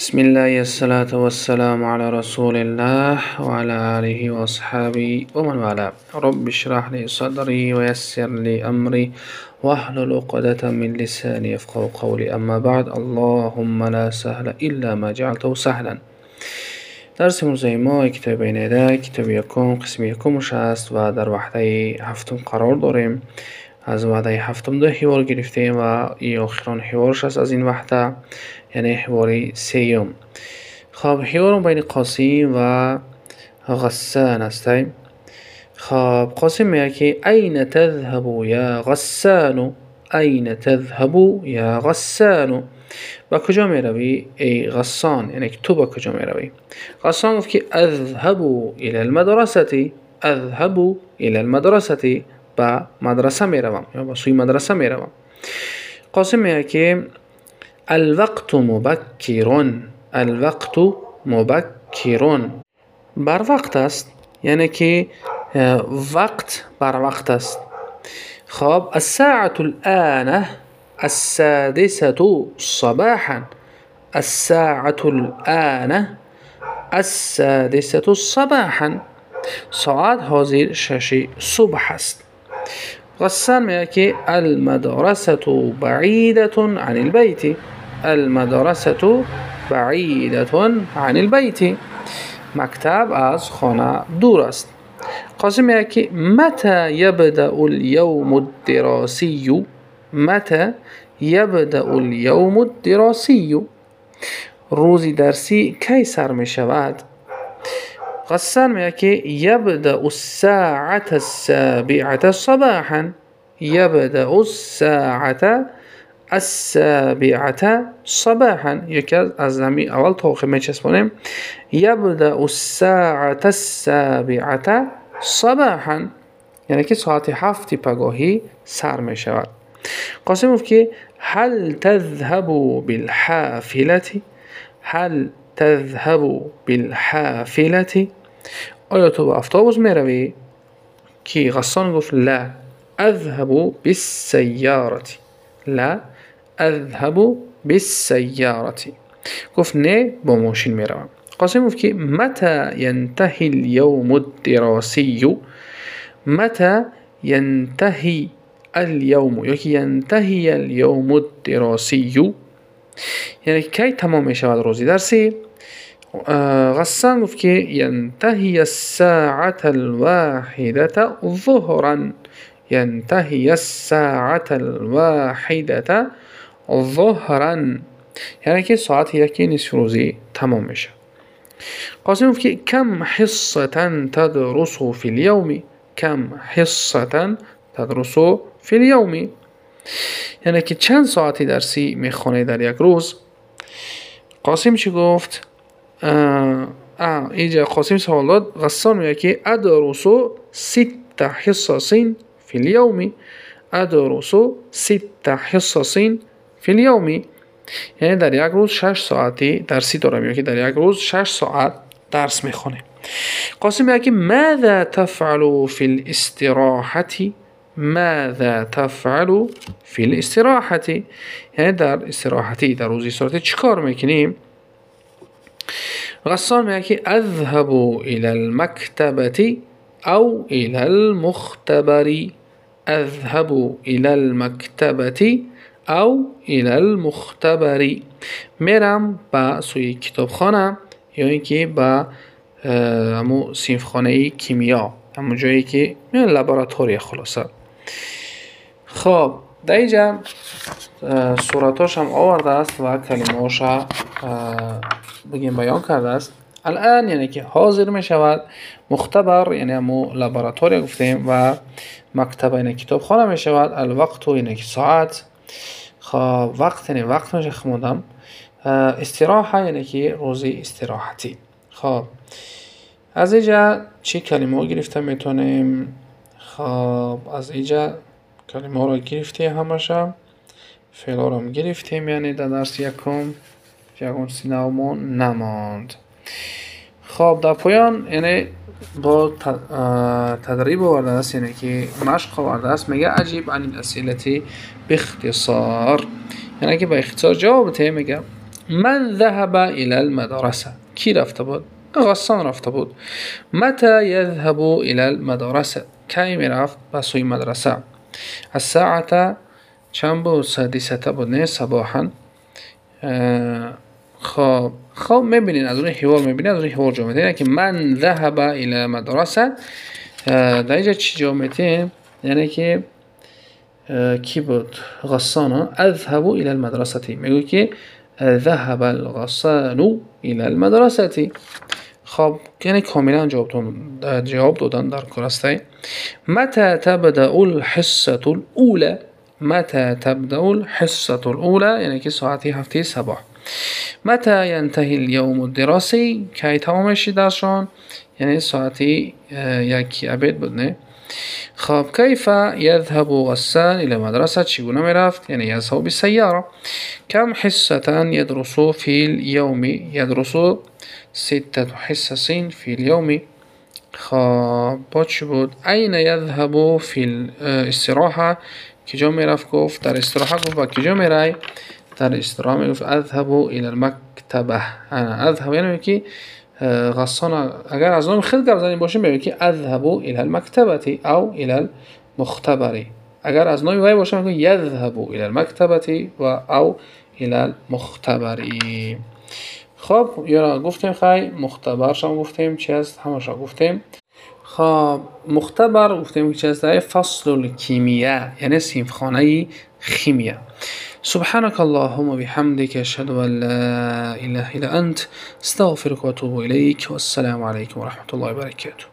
بسم الله الصلاة والسلام على رسول الله وعلى آله وأصحابه ومن والاه. رب اشرح لي صدري ويسر لي أمري واحلل عقدة من لساني يفقه قولي. أما بعد اللهم لا سهل إلا ما جعلته سهلا. درس امروزی ما کتاب کتاب یکم قسم یکمش است و در وحده هفتم قرار داریم. از وحده هفتم دو حوار گرفتیم و این آخران حوارش است از این وحده یعنی حوار سیوم خب حوار بین قاسم و غسان است خب قاسم میگه که أين تذهب يا غسان؟ أين تذهب يا غسان؟ با کجا می روی ای غسان یعنی تو با کجا می روی غسان گفت که اذهب إلى المدرسة اذهب با مدرسه می روم یا با سوی مدرسه می روم قاسم میگه که الوقت مبکر الوقت مبکر بر وقت است یعنی که وقت بر وقت است. خب الساعة الآن السادسة صباحا. الساعة الآن السادسة صباحا. ساعت حاضر شش صبح است. غسان که المدرسة بعيدة عن البيت. المدرسة بعيدة عن البيت. مکتب از خانه دور است. قاسم که متى يبدأ اليوم الدراسي؟ متى يبدأ اليوم الدراسي؟ روز درسی کی سر می شود؟ میگه که یبدأ الساعة السابعة صباحا. یبدأ الساعة السابعة صباحا. یکی از زمین أول تا آخر میچسبونیم یبدأ الساعة السابعة صباحا. یعنی که ساعت هفت پگاهی سر می شود قاسم گفت هل تذهب بالحافلة؟ هل تذهب بالحافلة؟ آیا تو با افتابوس می روی کی غسان گفت لا. اذهب بالسيارة لا. اذهب بالسيارة گفت نه با ماشین می روم قاسم گفت که متى ينتهي اليوم الدراسي متى ينتهي اليوم يا ينتهي اليوم الدراسي یعنی کی تمام می شود روزی درسی؟ غسان گفت که ينتهي الساعة الواحدة ظهرا. ينتهي الساعة الواحدة ظهرا. یعنی که ساعت یکی نصف روزی تمام میشه قاسم گفت کم حصة تدرس في اليوم؟ کم حصة تدرس في اليوم؟ یعنی که چند ساعتی درسی میخونه در یک روز؟ قاسم چی گفت؟ اینجا قاسم سوال داد. غسان که ادرس ست حصص في اليوم ادرس ست حصص في اليوم یعنی در یک روز شش ساعتی درسی دارم یا در یک روز شش ساعت درس می‌خونه. قاسم میگه که ماذا تفعل في الاستراحة ماذا تفعل في الاستراحة یعنی در استراحتی در روزی استراحتی چیکار می‌کنیم؟ میگه که أذهب إلى المكتبة أو إلى المختبر. أذهب إلى المكتبة أو إلى المختبر. میرم به سوی کتابخانه یا اینکه به همو خانه کیمیا همون جایی که لابراتوری خلاصه. خب در اینجا صورتاش هم آورده است و کلمه هاشا بگیم بیان کرده است. الان یعنی که حاضر می شود مختبر یعنی همو لابراتوری گفتیم و مکتب یعنی کتاب خانه می شود الوقت یعنی که ساعت. خب وقت یعنی وقت میشه خمودم؟ استراحه یعنی که روزی استراحتی. خب از اینجا چی کلمه گرفته می‌تونیم؟ خب از اینجا کلمه رو گرفتیم همشا فعل رو گرفتیم یعنی در درس یکم. یکم سینمون نماند. خب در پایان یعنی با تدریب آورده است یعنی که مشق آورده است میگه عجیب عن الاسئله باختصار یعنی که با اختصار جواب بده میگه من ذهب إلى المدرسة کی رفته بود؟ غسان رفته بود. متى يذهب إلى المدرسة کی می‌رفت؟ به سوی مدرسه. الساعة چند بود؟ سادسته بود نه صباحا. خب خب می‌بینین از اون حوار می‌بینین از اون حوار جامعه که من ذهب الى مدرسه. در اینجا چی جامعه یعنی که کی بود؟ غسان. اذهب الى المدرسه. میگه که ذهب الغسان الى المدرسه. خب یعنی کاملا جواب جواب دادن در کرسته متى تبدأ الحصة الأولى؟ متى تبدأ الحصة الأولى؟ یعنی که ساعتی هفته صباح متى ينتهي اليوم الدراسي؟ کی تمام میشی درسشان یعنی ساعتی یکی عبد بود نه خب کیف یذهب غسان الى مدرسه؟ چگونه می‌رفت؟ یعنی یذهب بالسیاره کم حصه یدرسو فی اليوم یدرسو سته حصص فی اليوم خب با چی بود؟ این یذهب فی الاستراحه کجا می‌رفت؟ گفت در استراحه. گفت و کجا میرای؟ در استراحه میگفت اذهب إلى المكتبة. أنا أذهب یعنی که غصان اگر از نام خیلی گرزنی باشه میگه که اذهب إلى المكتبة أو إلى المختبره اگر از نام وی باشه میگه یذهب إلى المكتبة و أو إلى المختبره خب یا گفتیم خی مختبرش هم گفتیم چی هست؟ همش گفتیم. خب مختبر گفتیم چی هست فصل الکیمیا یعنی سیمخانه خیمیا. سبحانك اللهم وبحمدك أشهد أن لا إله إلا أنت استغفرك وأتوب إليك والسلام عليكم ورحمة الله وبركاته